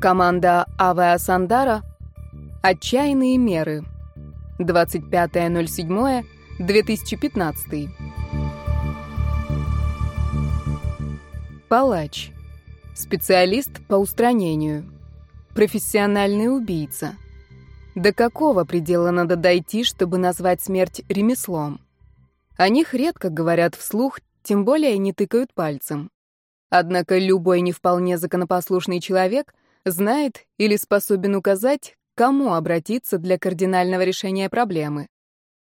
Команда Авиасандара. Отчаянные меры. 25.07.2015. Палач. Специалист по устранению. Профессиональный убийца. До какого предела надо дойти, чтобы назвать смерть ремеслом? О них редко говорят вслух, тем более не тыкают пальцем. Однако любой не вполне законопослушный человек знает или способен указать, кому обратиться для кардинального решения проблемы.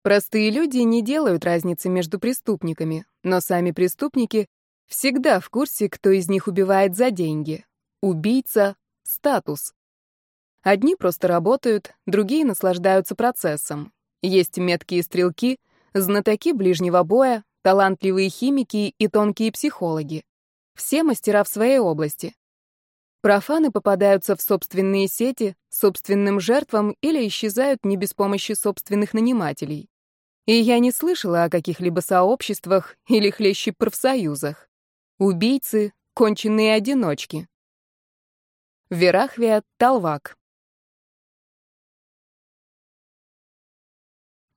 Простые люди не делают разницы между преступниками, но сами преступники всегда в курсе, кто из них убивает за деньги. Убийца — статус. Одни просто работают, другие наслаждаются процессом. Есть меткие стрелки, знатоки ближнего боя, талантливые химики и тонкие психологи. Все мастера в своей области. Профаны попадаются в собственные сети, собственным жертвам или исчезают не без помощи собственных нанимателей. И я не слышала о каких-либо сообществах или хлещи профсоюзах. Убийцы — конченые одиночки. Верахвия Талвак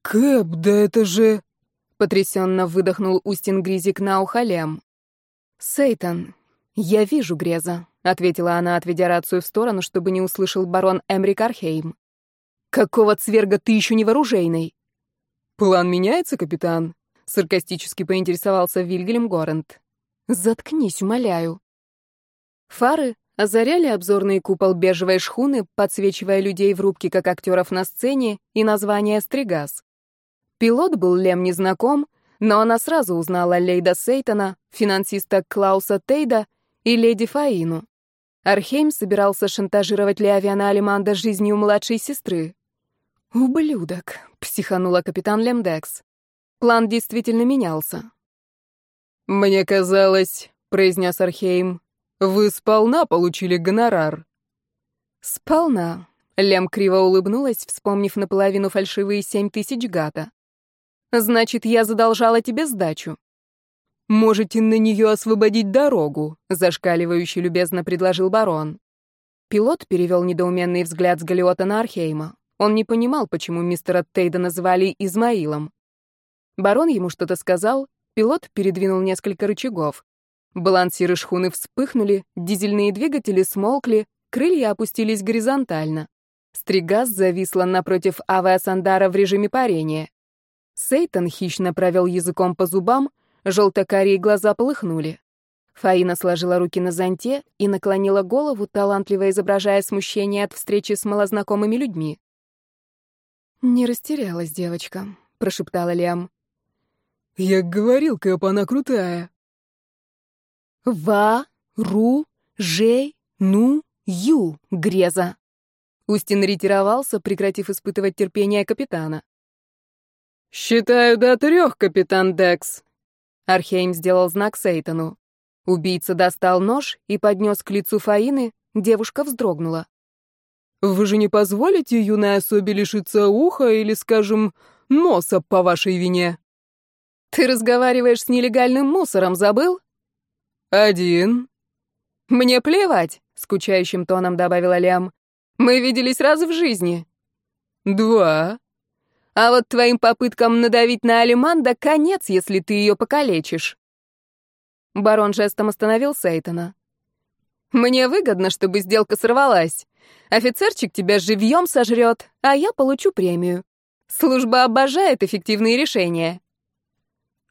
«Кэп, да это же...» — потрясенно выдохнул Устин Гризик на ухо Лем. «Сейтан, я вижу Греза», — ответила она, отведя рацию в сторону, чтобы не услышал барон Эмрик Архейм. «Какого цверга ты еще не вооружейный?» «План меняется, капитан?» — саркастически поинтересовался Вильгельм Горент. «Заткнись, умоляю». Фары озаряли обзорный купол бежевой шхуны, подсвечивая людей в рубке, как актеров на сцене, и название «Стригас». Пилот был Лем незнаком, но она сразу узнала Лейда Сейтона, финансиста Клауса Тейда и леди Фаину. Архейм собирался шантажировать Леовиана Алиманда жизнью младшей сестры. «Ублюдок», — психанула капитан Лемдекс. План действительно менялся. «Мне казалось», — произнес Архейм, — «вы сполна получили гонорар». «Сполна», — Лем криво улыбнулась, вспомнив наполовину фальшивые семь тысяч гата. Значит, я задолжала тебе сдачу. Можете на нее освободить дорогу, зашкаливающе любезно предложил барон. Пилот перевел недоуменный взгляд с Галиота на Архейма. Он не понимал, почему мистера Тейда называли Измаилом. Барон ему что-то сказал, пилот передвинул несколько рычагов. Балансиры шхуны вспыхнули, дизельные двигатели смолкли, крылья опустились горизонтально. Стригаз зависла напротив авиасандара в режиме парения. Сейтан хищно провел языком по зубам, желто-карие глаза полыхнули. Фаина сложила руки на зонте и наклонила голову, талантливо изображая смущение от встречи с малознакомыми людьми. «Не растерялась девочка», — прошептала Лиам. «Я говорил, Кэп, она крутая». «Ва, ру, жей, ну, ю, Греза». Устин ретировался, прекратив испытывать терпение капитана. «Считаю до трех, капитан Декс». Архейм сделал знак Сейтону. Убийца достал нож и поднес к лицу Фаины, девушка вздрогнула. «Вы же не позволите юной особе лишиться уха или, скажем, носа по вашей вине?» «Ты разговариваешь с нелегальным мусором, забыл?» «Один». «Мне плевать», — скучающим тоном добавила Лям. «Мы виделись раз в жизни». «Два». А вот твоим попыткам надавить на Алиманда конец, если ты ее покалечишь. Барон жестом остановил Сейтона. Мне выгодно, чтобы сделка сорвалась. Офицерчик тебя живьем сожрет, а я получу премию. Служба обожает эффективные решения.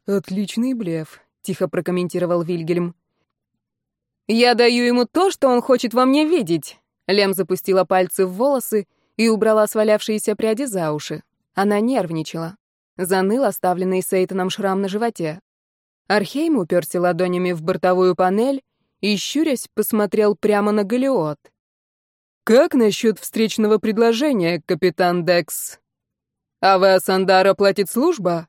Отличный блеф, тихо прокомментировал Вильгельм. Я даю ему то, что он хочет во мне видеть. Лем запустила пальцы в волосы и убрала свалявшиеся пряди за уши. Она нервничала. Заныл оставленный Сейтоном шрам на животе. Архейм уперся ладонями в бортовую панель и, щурясь, посмотрел прямо на Галиот. «Как насчет встречного предложения, капитан Декс? Авиасандара платит служба?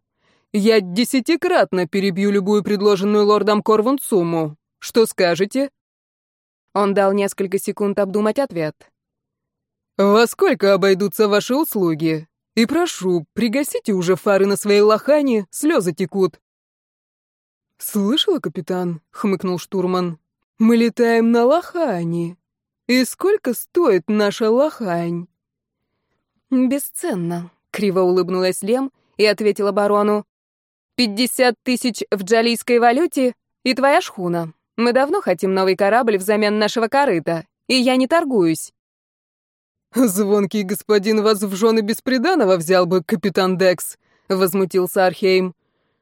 Я десятикратно перебью любую предложенную лордом Корвун сумму. Что скажете?» Он дал несколько секунд обдумать ответ. «Во сколько обойдутся ваши услуги?» И прошу, пригасите уже фары на своей лохане, слезы текут. Слышала, капитан? хмыкнул штурман. Мы летаем на лохане. И сколько стоит наша лохань?» «Бесценно», — криво улыбнулась Лем и ответила барону. «Пятьдесят тысяч в джалийской валюте и твоя шхуна. Мы давно хотим новый корабль взамен нашего корыта, и я не торгуюсь». «Звонкий господин вас в жены бесприданного взял бы, капитан Декс», — возмутился Архейм.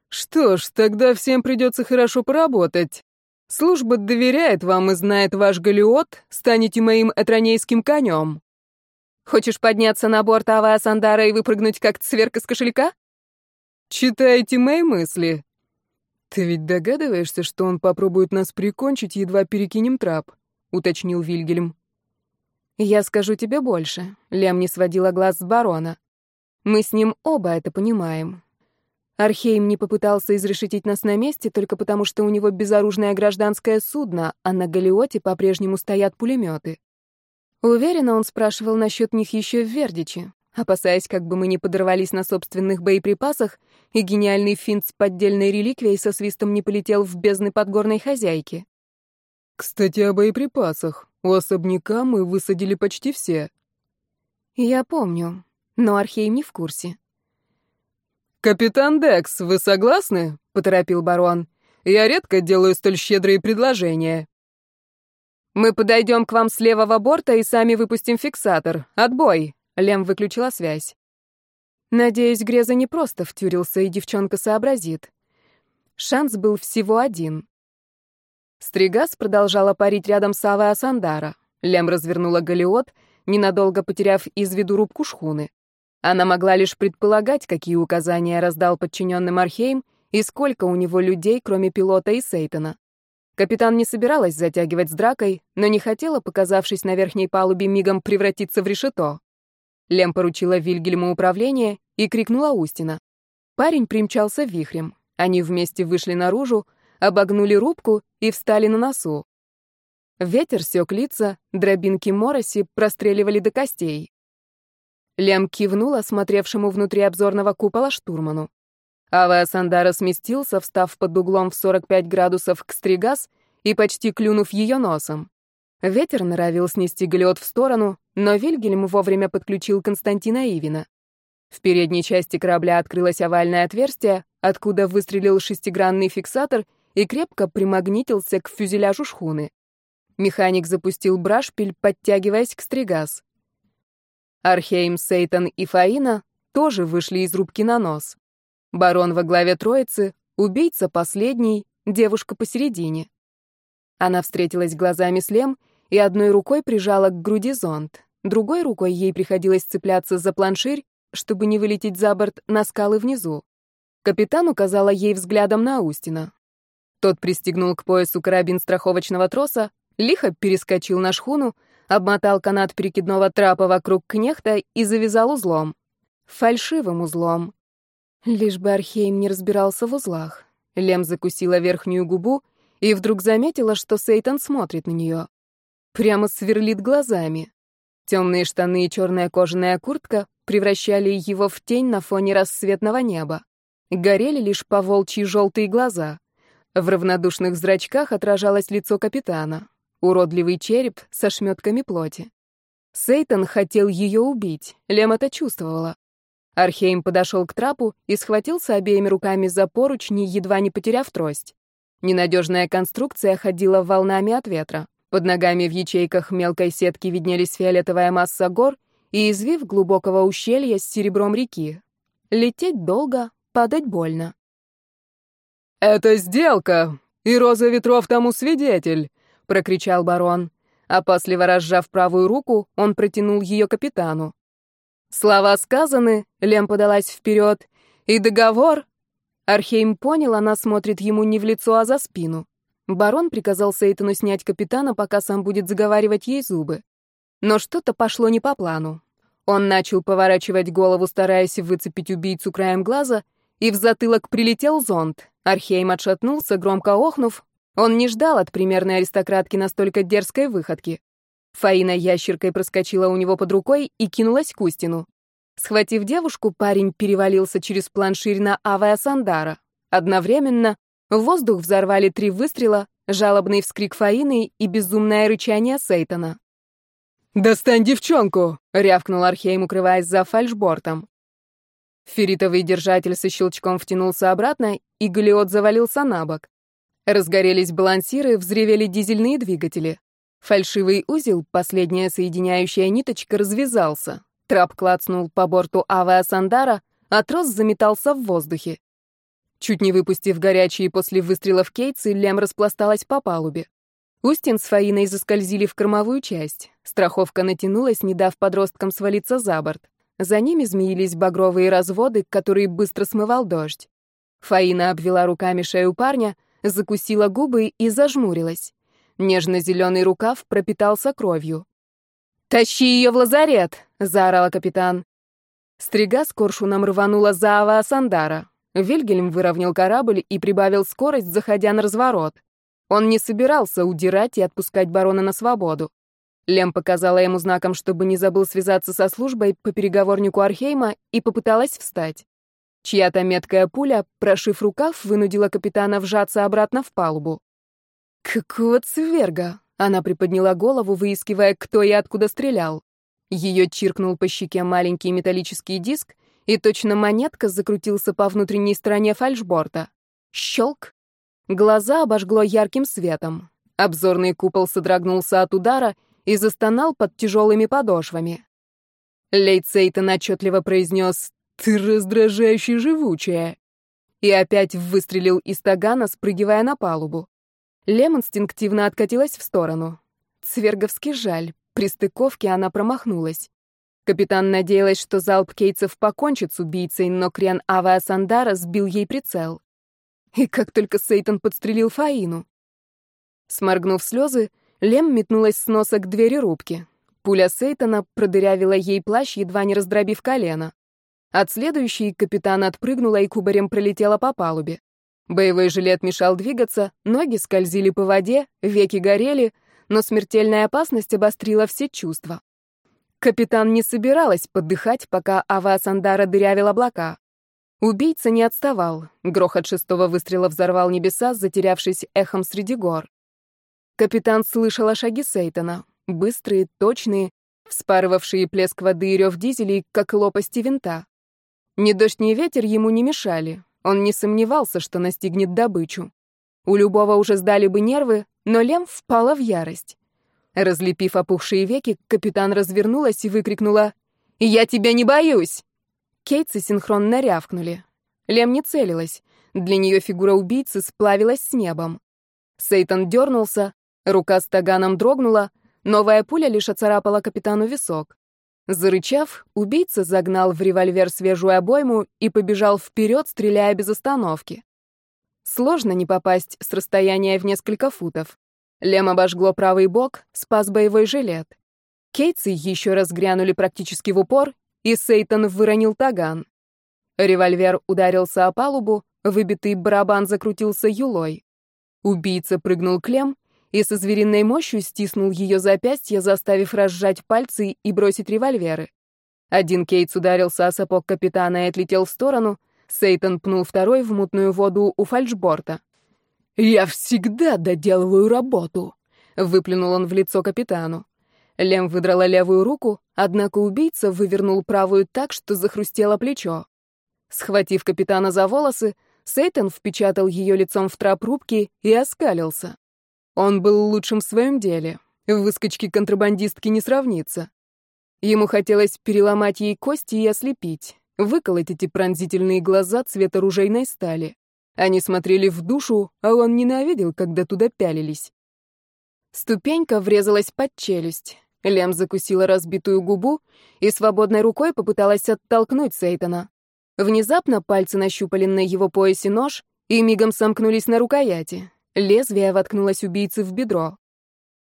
«Что ж, тогда всем придется хорошо поработать. Служба доверяет вам и знает ваш галиот, станете моим этронейским конем». Хочешь подняться на борт Аваа Сандара и выпрыгнуть, как цверк из кошелька? Читаете мои мысли. Ты ведь догадываешься, что он попробует нас прикончить, едва перекинем трап, уточнил Вильгельм. Я скажу тебе больше. Лем не сводила глаз с барона. Мы с ним оба это понимаем. Архейм не попытался изрешетить нас на месте только потому, что у него безоружное гражданское судно, а на Галиоте по-прежнему стоят пулеметы. Уверена, он спрашивал насчет них еще в Вердиче, опасаясь, как бы мы не подорвались на собственных боеприпасах, и гениальный финт с поддельной реликвией со свистом не полетел в бездны подгорной хозяйки. «Кстати, о боеприпасах. У особняка мы высадили почти все». «Я помню, но Архейм не в курсе». «Капитан Декс, вы согласны?» — поторопил барон. «Я редко делаю столь щедрые предложения». «Мы подойдем к вам с левого борта и сами выпустим фиксатор. Отбой!» Лем выключила связь. Надеюсь, Греза не просто втюрился, и девчонка сообразит. Шанс был всего один. Стригас продолжала парить рядом с Авой Асандара. Лем развернула галиот, ненадолго потеряв из виду рубку шхуны. Она могла лишь предполагать, какие указания раздал подчиненным Архейм и сколько у него людей, кроме пилота и Сейтона. Капитан не собиралась затягивать с дракой, но не хотела, показавшись на верхней палубе, мигом превратиться в решето. Лем поручила Вильгельму управление и крикнула Устина. Парень примчался вихрем. Они вместе вышли наружу, обогнули рубку и встали на носу. Ветер сёк лица, дробинки мороси простреливали до костей. Лем кивнула смотревшему внутри обзорного купола штурману. Авиа Сандара сместился, встав под углом в 45 градусов к стригас и почти клюнув ее носом. Ветер норовил снести глет в сторону, но Вильгельм вовремя подключил Константина Ивина. В передней части корабля открылось овальное отверстие, откуда выстрелил шестигранный фиксатор и крепко примагнитился к фюзеляжу шхуны. Механик запустил брашпиль, подтягиваясь к стригас. Архейм, Сейтан и Фаина тоже вышли из рубки на нос. Барон во главе троицы, убийца последний, девушка посередине. Она встретилась глазами с Лем и одной рукой прижала к груди зонт, другой рукой ей приходилось цепляться за планширь, чтобы не вылететь за борт на скалы внизу. Капитан указала ей взглядом на Устина. Тот пристегнул к поясу карабин страховочного троса, лихо перескочил на шхуну, обмотал канат перекидного трапа вокруг кнехта и завязал узлом. Фальшивым узлом. Лишь бы Архейм не разбирался в узлах. Лем закусила верхнюю губу и вдруг заметила, что Сейтан смотрит на нее. Прямо сверлит глазами. Темные штаны и черная кожаная куртка превращали его в тень на фоне рассветного неба. Горели лишь по волчьи желтые глаза. В равнодушных зрачках отражалось лицо капитана. Уродливый череп со шметками плоти. Сейтан хотел ее убить, Лем это чувствовала. Архейм подошел к трапу и схватился обеими руками за поручни, едва не потеряв трость. Ненадежная конструкция ходила волнами от ветра. Под ногами в ячейках мелкой сетки виднелись фиолетовая масса гор и извив глубокого ущелья с серебром реки. Лететь долго, падать больно. «Это сделка, и Роза Ветров тому свидетель!» — прокричал барон. Опасливо разжав правую руку, он протянул ее капитану. Слова сказаны, Лем подалась вперед, и договор... Архейм понял, она смотрит ему не в лицо, а за спину. Барон приказал Сейтану снять капитана, пока сам будет заговаривать ей зубы. Но что-то пошло не по плану. Он начал поворачивать голову, стараясь выцепить убийцу краем глаза, и в затылок прилетел зонт. Архейм отшатнулся, громко охнув. Он не ждал от примерной аристократки настолько дерзкой выходки. Фаина ящеркой проскочила у него под рукой и кинулась к Устину. Схватив девушку, парень перевалился через планширь на Авая Сандара. Одновременно в воздух взорвали три выстрела, жалобный вскрик Фаины и безумное рычание Сейтана. «Достань девчонку!» — рявкнул Архейм, укрываясь за фальшбортом. Ферритовый держатель со щелчком втянулся обратно, и Галиот завалился на бок. Разгорелись балансиры, взревели дизельные двигатели. Фальшивый узел, последняя соединяющая ниточка, развязался. Трап клацнул по борту Авиа Сандара, а трос заметался в воздухе. Чуть не выпустив горячие после выстрелов кейтсы, Лем распласталась по палубе. Устин с Фаиной заскользили в кормовую часть. Страховка натянулась, не дав подросткам свалиться за борт. За ними змеились багровые разводы, которые быстро смывал дождь. Фаина обвела руками шею парня, закусила губы и зажмурилась. Нежно-зеленый рукав пропитался кровью. «Тащи ее в лазарет!» — заорала капитан. Стрига с коршуном рванула за Ава Сандара. Вильгельм выровнял корабль и прибавил скорость, заходя на разворот. Он не собирался удирать и отпускать барона на свободу. Лем показала ему знаком, чтобы не забыл связаться со службой по переговорнику Архейма и попыталась встать. Чья-то меткая пуля, прошив рукав, вынудила капитана вжаться обратно в палубу. «Какого цверга?» Она приподняла голову, выискивая, кто и откуда стрелял. Ее чиркнул по щеке маленький металлический диск, и точно монетка закрутился по внутренней стороне фальшборта. Щелк! Глаза обожгло ярким светом. Обзорный купол содрогнулся от удара и застонал под тяжелыми подошвами. Лейт Сейтон отчетливо произнес «Ты раздражающе живучая!» и опять выстрелил из тагана, спрыгивая на палубу. Лем инстинктивно откатилась в сторону. Цверговски жаль, при стыковке она промахнулась. Капитан надеялась, что залп кейтсов покончит с убийцей, но крен Ава Сандара сбил ей прицел. И как только Сейтон подстрелил Фаину. Сморгнув слезы, Лем метнулась с носа к двери рубки. Пуля Сейтона продырявила ей плащ, едва не раздробив колено. От следующей капитан отпрыгнула и кубарем пролетела по палубе. Боевой жилет мешал двигаться, ноги скользили по воде, веки горели, но смертельная опасность обострила все чувства. Капитан не собиралась подыхать, пока Ава Сандара дырявил облака. Убийца не отставал. Грохот шестого выстрела взорвал небеса, затерявшись эхом среди гор. Капитан слышала шаги Сейтона, быстрые, точные, вспарывавшие плеск воды и рев дизелей, как лопасти винта. Ни дождь, ни ветер ему не мешали. Он не сомневался, что настигнет добычу. У любого уже сдали бы нервы, но Лем впала в ярость. Разлепив опухшие веки, капитан развернулась и выкрикнула «Я тебя не боюсь!». Кейтсы синхронно рявкнули. Лем не целилась. Для нее фигура убийцы сплавилась с небом. Сейтан дернулся, рука с таганом дрогнула, новая пуля лишь оцарапала капитану висок. Зарычав, убийца загнал в револьвер свежую обойму и побежал вперед, стреляя без остановки. Сложно не попасть с расстояния в несколько футов. Лем обожгло правый бок, спас боевой жилет. Кейтсы еще раз грянули практически в упор, и Сейтон выронил таган. Револьвер ударился о палубу, выбитый барабан закрутился юлой. Убийца прыгнул к Лем и со звериной мощью стиснул ее запястье, заставив разжать пальцы и бросить револьверы. Один Кейтс ударился о сапог капитана и отлетел в сторону, Сейтон пнул второй в мутную воду у фальшборта. «Я всегда доделываю работу», — выплюнул он в лицо капитану. Лем выдрала левую руку, однако убийца вывернул правую так, что захрустело плечо. Схватив капитана за волосы, Сейтон впечатал ее лицом в трап рубки и оскалился. Он был лучшим в своем деле. Выскочки контрабандистки не сравнится. Ему хотелось переломать ей кости и ослепить, выколоть эти пронзительные глаза цвета ружейной стали. Они смотрели в душу, а он ненавидел, когда туда пялились. Ступенька врезалась под челюсть. Лем закусила разбитую губу и свободной рукой попыталась оттолкнуть Сейтона. Внезапно пальцы нащупали на его поясе нож и мигом сомкнулись на рукояти. Лезвие воткнулось убийце в бедро.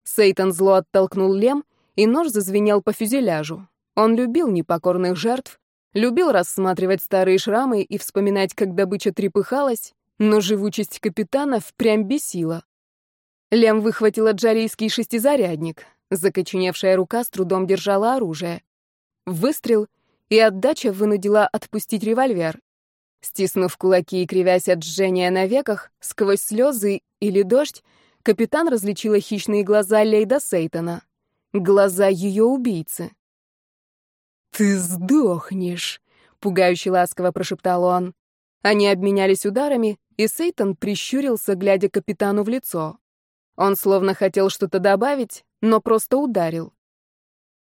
Сейтан зло оттолкнул лем, и нож зазвенел по фюзеляжу. Он любил непокорных жертв, любил рассматривать старые шрамы и вспоминать, как добыча трепыхалась, но живучесть капитана впрямь бесила. Лем выхватила джарийский шестизарядник. Закоченевшая рука с трудом держала оружие. Выстрел, и отдача вынудила отпустить револьвер. Стиснув кулаки и кривясь от жжения на веках, сквозь слезы или дождь, капитан различила хищные глаза Лейда Сейтона. глаза ее убийцы. «Ты сдохнешь», — пугающе ласково прошептал он. Они обменялись ударами, и Сейтан прищурился, глядя капитану в лицо. Он словно хотел что-то добавить, но просто ударил.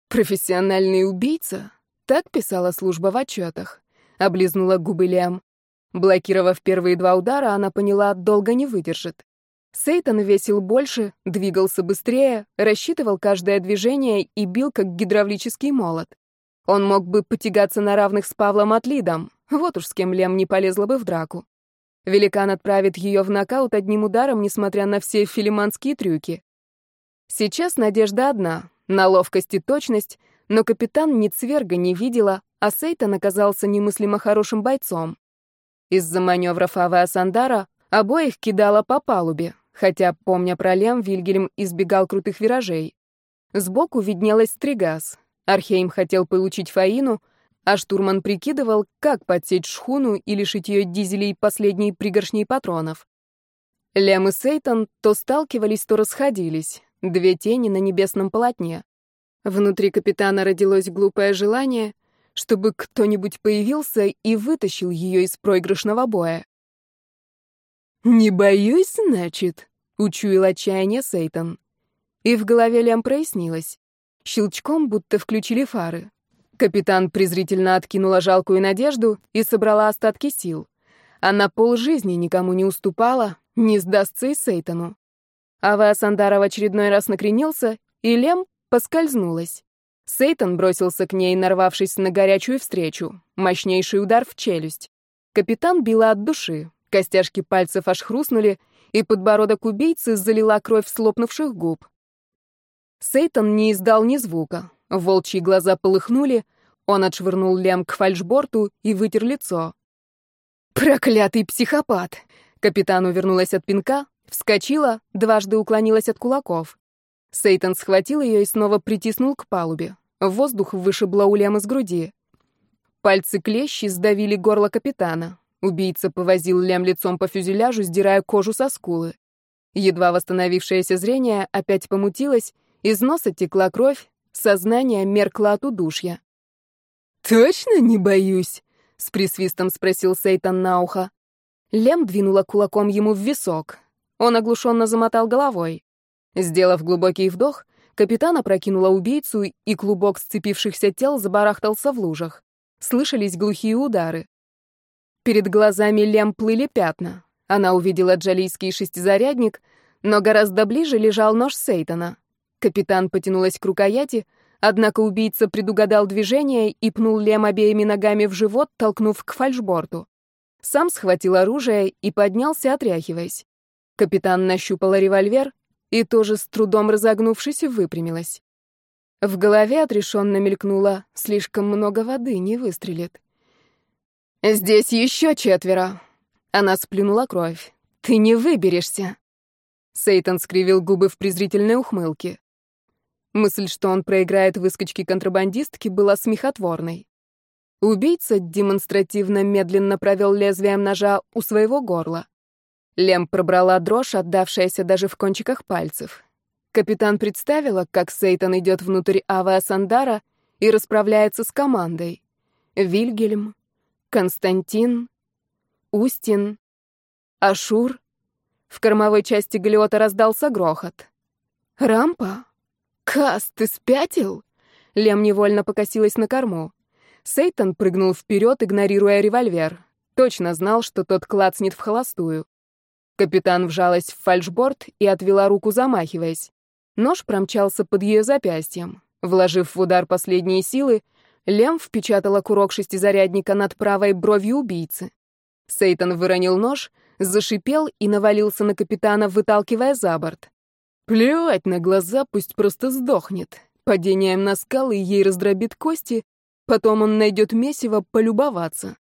«Профессиональный убийца?» — так писала служба в отчетах. Облизнула губы Лем. Блокировав первые два удара, она поняла, долго не выдержит. Сейтан весил больше, двигался быстрее, рассчитывал каждое движение и бил, как гидравлический молот. Он мог бы потягаться на равных с Павлом Атлидом, вот уж с кем Лем не полезла бы в драку. Великан отправит ее в нокаут одним ударом, несмотря на все филиманские трюки. Сейчас надежда одна — на ловкость и точность, но капитан ни цверга не видела, а Сейтан оказался немыслимо хорошим бойцом. Из-за маневров Авы Асандара обоих кидала по палубе, хотя, помня про Лем, Вильгельм избегал крутых виражей. Сбоку виднелась Стригас. Архейм хотел получить Фаину, а штурман прикидывал, как подсечь шхуну и лишить ее дизелей последней пригоршней патронов. Лем и Сейтон то сталкивались, то расходились, две тени на небесном полотне. Внутри капитана родилось глупое желание, чтобы кто-нибудь появился и вытащил ее из проигрышного боя. «Не боюсь, значит?» — учуял отчаяние Сейтон. И в голове Лем прояснилось. Щелчком будто включили фары. Капитан презрительно откинула жалкую надежду и собрала остатки сил. Она полжизни никому не уступала, не сдастся и Сейтану. Ава Сандара в очередной раз накренился, и Лем поскользнулась. Сейтан бросился к ней, нарвавшись на горячую встречу. Мощнейший удар в челюсть. Капитан била от души. Костяшки пальцев аж хрустнули, и подбородок убийцы залила кровь слопнувших губ. Сейтан не издал ни звука. Волчьи глаза полыхнули, он отшвырнул лям к фальшборту и вытер лицо. «Проклятый психопат!» Капитан увернулась от пинка, вскочила, дважды уклонилась от кулаков. Сейтан схватил ее и снова притиснул к палубе. Воздух вышибло у Лем из груди. Пальцы клещи сдавили горло капитана. Убийца повозил Лем лицом по фюзеляжу, сдирая кожу со скулы. Едва восстановившееся зрение опять помутилось, из носа текла кровь, Сознание меркло от удушья. «Точно не боюсь?» — с присвистом спросил Сейтан на ухо. Лем двинула кулаком ему в висок. Он оглушенно замотал головой. Сделав глубокий вдох, капитан опрокинула убийцу, и клубок сцепившихся тел забарахтался в лужах. Слышались глухие удары. Перед глазами Лем плыли пятна. Она увидела джалийский шестизарядник, но гораздо ближе лежал нож Сейтана. Капитан потянулась к рукояти, однако убийца предугадал движение и пнул Лем обеими ногами в живот, толкнув к фальшборту. Сам схватил оружие и поднялся, отряхиваясь. Капитан нащупала револьвер и тоже с трудом разогнувшись выпрямилась. В голове отрешенно мелькнуло «слишком много воды, не выстрелит». «Здесь еще четверо!» Она сплюнула кровь. «Ты не выберешься!» Сейтан скривил губы в презрительной ухмылке. Мысль, что он проиграет выскочки контрабандистки, была смехотворной. Убийца демонстративно медленно провел лезвием ножа у своего горла. Лем пробрала дрожь, отдавшаяся даже в кончиках пальцев. Капитан представила, как Сейтан идет внутрь Ава Сандара и расправляется с командой. Вильгельм, Константин, Устин, Ашур. В кормовой части Галиота раздался грохот. «Рампа?» «Кас, ты спятил?» Лем невольно покосилась на корму. Сейтан прыгнул вперед, игнорируя револьвер. Точно знал, что тот клацнет в холостую. Капитан вжалась в фальшборд и отвела руку, замахиваясь. Нож промчался под ее запястьем. Вложив в удар последние силы, Лем впечатала курок шестизарядника над правой бровью убийцы. Сейтан выронил нож, зашипел и навалился на капитана, выталкивая за борт. Плевать на глаза, пусть просто сдохнет. Падением на скалы ей раздробит кости, потом он найдет месиво полюбоваться.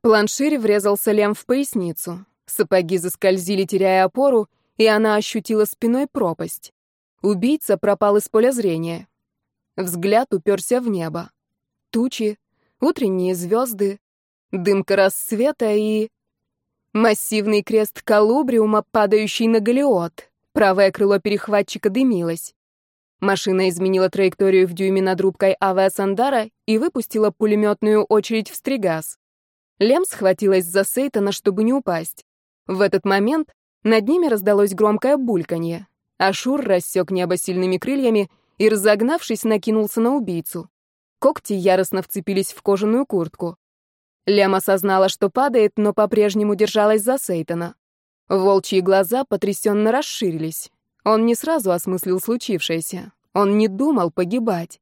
Планширь врезался Лем в поясницу. Сапоги заскользили, теряя опору, и она ощутила спиной пропасть. Убийца пропал из поля зрения. Взгляд уперся в небо. Тучи, утренние звезды, дымка рассвета и... Массивный крест Калубриума, падающий на Галиот. Правое крыло перехватчика дымилось. Машина изменила траекторию в дюйме над рубкой авиасандара и выпустила пулеметную очередь в стригаз. Лем схватилась за Сейтана, чтобы не упасть. В этот момент над ними раздалось громкое бульканье. Ашур рассек небо сильными крыльями и, разогнавшись, накинулся на убийцу. Когти яростно вцепились в кожаную куртку. Лем осознала, что падает, но по-прежнему держалась за Сейтана. Волчьи глаза потрясенно расширились. Он не сразу осмыслил случившееся. Он не думал погибать.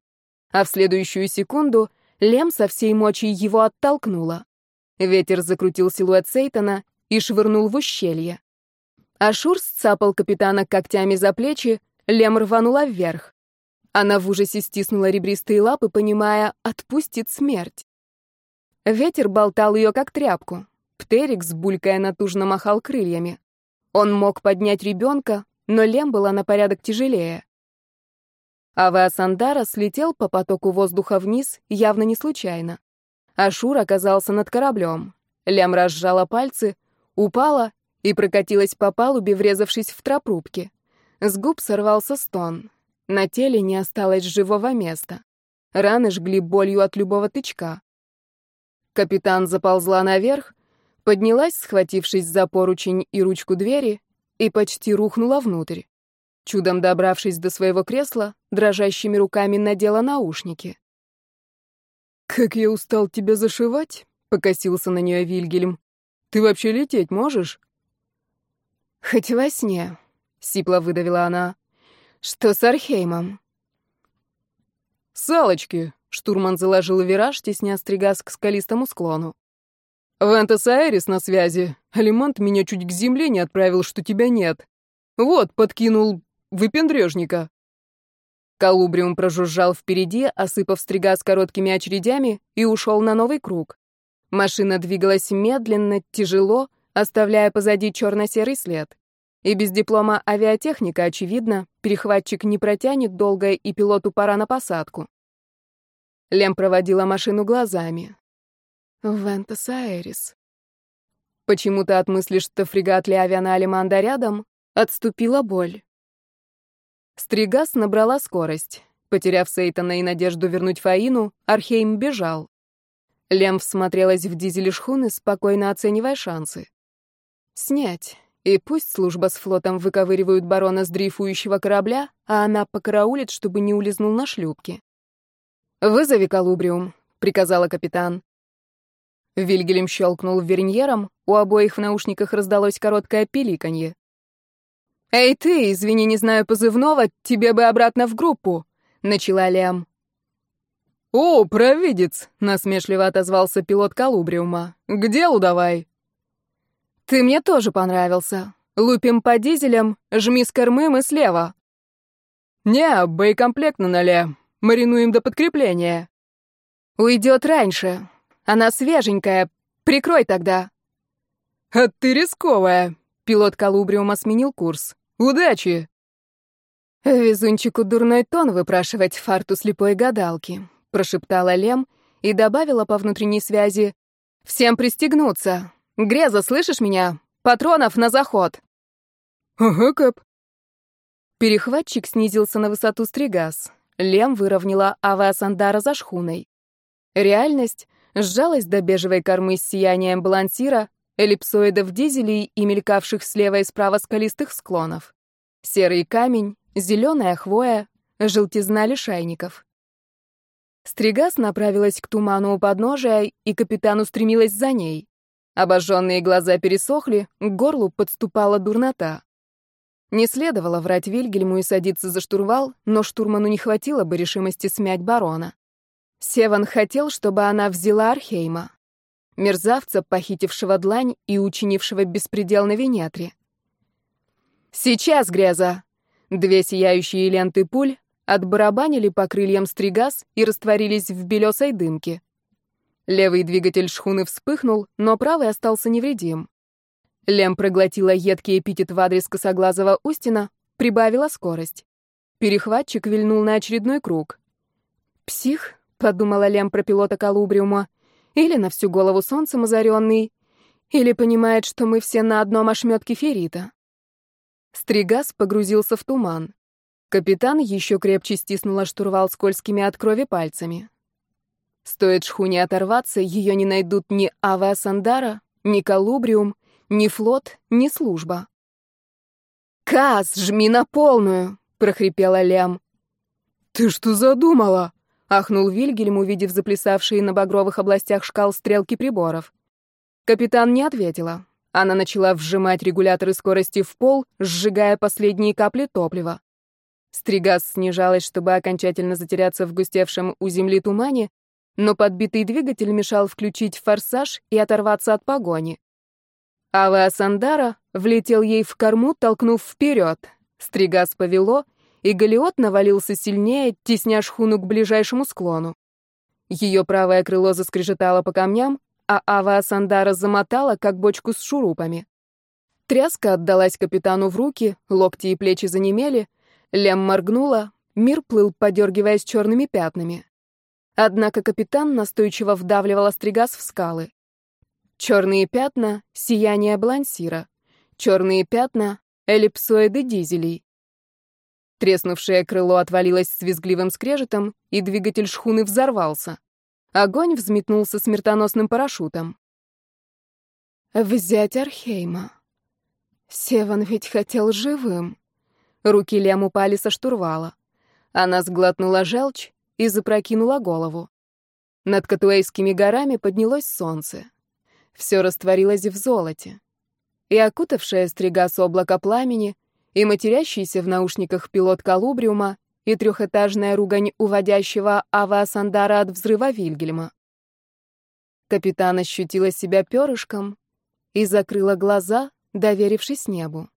А в следующую секунду Лем со всей мочи его оттолкнула. Ветер закрутил силуэт Сейтана и швырнул в ущелье. Ашур сцапал капитана когтями за плечи, Лем рванула вверх. Она в ужасе стиснула ребристые лапы, понимая, отпустит смерть. Ветер болтал ее, как тряпку. Птерикс, булькая, натужно махал крыльями. Он мог поднять ребенка, но Лем была на порядок тяжелее. Авиасандара слетел по потоку воздуха вниз, явно не случайно. Ашур оказался над кораблем. Лем разжала пальцы, упала и прокатилась по палубе, врезавшись в тропрубки. С губ сорвался стон. На теле не осталось живого места. Раны жгли болью от любого тычка. Капитан заползла наверх, поднялась, схватившись за поручень и ручку двери, и почти рухнула внутрь. Чудом добравшись до своего кресла, дрожащими руками надела наушники. «Как я устал тебя зашивать!» — покосился на нее Вильгельм. «Ты вообще лететь можешь?» «Хоть во сне», — сипло выдавила она. «Что с Археймом?» «Салочки!» — штурман заложил вираж, тесня стригас к скалистому склону. «Вентес Айрис на связи. Алимант меня чуть к земле не отправил, что тебя нет. Вот, подкинул выпендрежника». Калубриум прожужжал впереди, осыпав стригас короткими очередями, и ушел на новый круг. Машина двигалась медленно, тяжело, оставляя позади черно-серый след. И без диплома авиатехника, очевидно, перехватчик не протянет долго, и пилоту пора на посадку. Лем проводила машину глазами. Вентас Айрис. Почему-то от мысли, что фрегат Леавиана Алиманда рядом, отступила боль. Стригас набрала скорость. Потеряв Сейтана и надежду вернуть Фаину, Архейм бежал. Лем всмотрелась в дизель шхуны, спокойно оценивая шансы. Снять. И пусть служба с флотом выковыривают барона с дрейфующего корабля, а она покараулит, чтобы не улизнул на шлюпке. «Вызови Колубриум», — приказала капитан. Вильгелем щелкнул верньером, у обоих в наушниках раздалось короткое пиликанье. «Эй ты, извини, не знаю позывного, тебе бы обратно в группу», — начала Лям. «О, провидец!» — насмешливо отозвался пилот Колубриума. «К делу давай!» «Ты мне тоже понравился. Лупим по дизелям, жми с кормы мы слева». «Не, боекомплект на ноле. Маринуем до подкрепления». «Уйдет раньше. Она свеженькая. Прикрой тогда. А ты рисковая. Пилот Колубриума сменил курс. Удачи. Везунчику дурной тон выпрашивать фарту слепой гадалки, прошептала Лем и добавила по внутренней связи: Всем пристегнуться. Греза, слышишь меня? Патронов на заход. Ага, Кэп. Перехватчик снизился на высоту стригас. Лем выровняла авиасандара за шхуной. Реальность сжалась до бежевой кормы с сиянием балансира, эллипсоидов дизелей и мелькавших слева и справа скалистых склонов. Серый камень, зеленая хвоя, желтизна лишайников. Стригас направилась к туману у подножия, и капитан устремилась за ней. Обожженные глаза пересохли, к горлу подступала дурнота. Не следовало врать Вильгельму и садиться за штурвал, но штурману не хватило бы решимости смять барона. Севан хотел, чтобы она взяла Архейма, мерзавца, похитившего длань и учинившего беспредел на Венетре. «Сейчас, Гряза!» Две сияющие ленты пуль отбарабанили по крыльям стригас и растворились в белесой дымке. Левый двигатель шхуны вспыхнул, но правый остался невредим. Лем проглотила едкий эпитет в адрес косоглазого Устина, прибавила скорость. Перехватчик вильнул на очередной круг. «Псих?» — подумала Лем про пилота Колубриума. «Или на всю голову солнцем озаренный, или понимает, что мы все на одном ошметке феррита». Стригас погрузился в туман. Капитан еще крепче стиснула штурвал скользкими от крови пальцами. Стоит шхуне оторваться, ее не найдут ни Ава Сандара, ни Калубриум, ни флот, ни служба. «Каз, жми на полную!» — прохрипела Лям. «Ты что задумала?» — ахнул Вильгельм, увидев заплясавшие на багровых областях шкал стрелки приборов. Капитан не ответила. Она начала вжимать регуляторы скорости в пол, сжигая последние капли топлива. Стригас снижалась, чтобы окончательно затеряться в густевшем у земли тумане, но подбитый двигатель мешал включить форсаж и оторваться от погони. Ава Сандара влетел ей в корму, толкнув вперед. Стригас повело, и галеот навалился сильнее, тесня шхуну к ближайшему склону. Ее правое крыло заскрежетало по камням, а Ава Сандара замотала, как бочку с шурупами. Тряска отдалась капитану в руки, локти и плечи занемели, Лем моргнула, мир плыл, подергиваясь черными пятнами. Однако капитан настойчиво вдавливал остригас в скалы. Черные пятна — сияние балансира. Черные пятна — эллипсоиды дизелей. Треснувшее крыло отвалилось с визгливым скрежетом, и двигатель шхуны взорвался. Огонь взметнулся смертоносным парашютом. Взять Архейма. Севан ведь хотел живым. Руки Лем упали со штурвала. Она сглотнула желчь и запрокинула голову. Над Катуэйскими горами поднялось солнце. Все растворилось в золоте. И окутавшее стригас облако пламени, и матерящийся в наушниках пилот Калубриума, и трехэтажная ругань уводящего Ава Сандара от взрыва Вильгельма. Капитан ощутила себя перышком и закрыла глаза, доверившись небу.